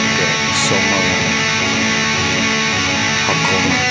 ってそのまま運ぶ。